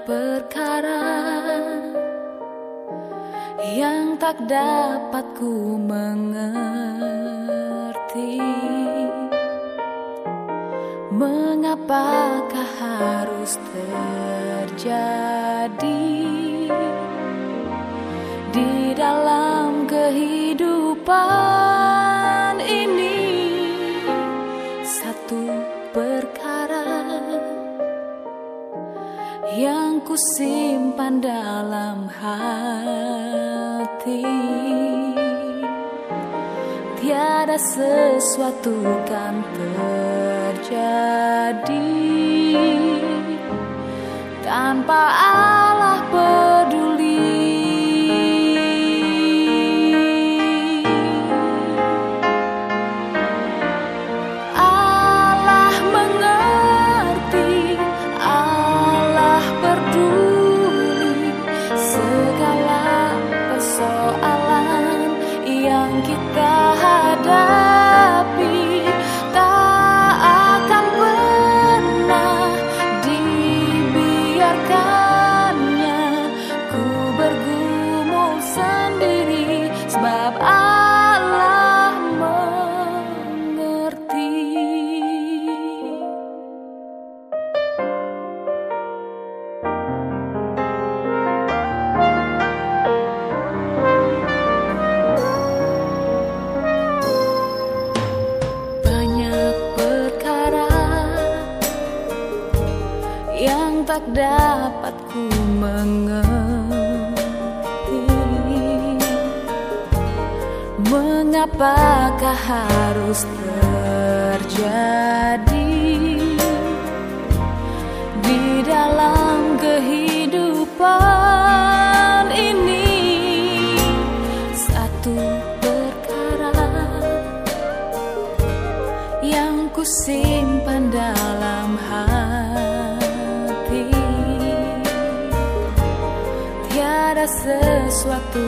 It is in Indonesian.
Perkara yang tak dapat ku mengerti. Mengapakah harus terjadi Di dalam kehidupan ku simpan dalam hati. Tiada sesuatu kan terjadi Tanpa kita tak dapat ku mengerti. Mengapakah harus terjadi? Di dalam kehidupan ini Satu perkara yang ku simpan dalam hati sesuatu